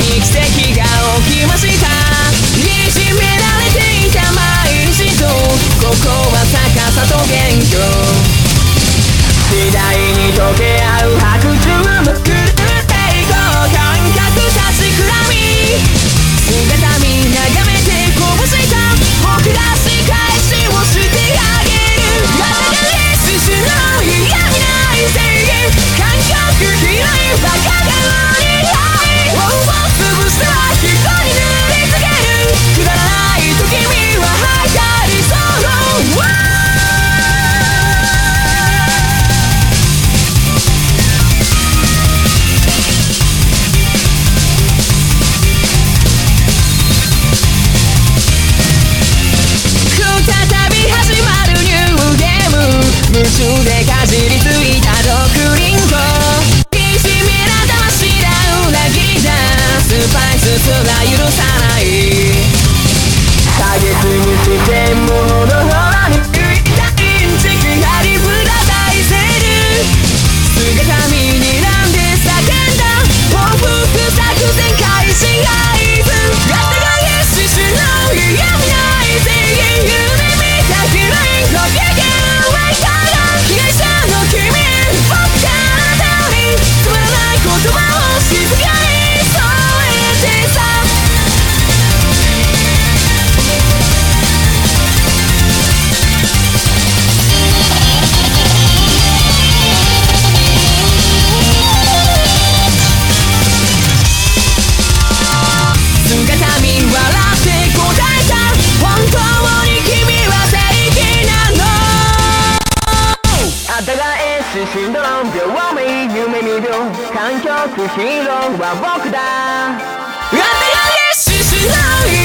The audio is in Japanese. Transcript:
に奇跡が起きました。じめられていた毎日とここは高さと元凶時代に溶けかじりついた毒リンゴ。きしみら魂が裏切りだスパイスすら許さない。過月にしても環境くヒーローは僕だ。ってやれ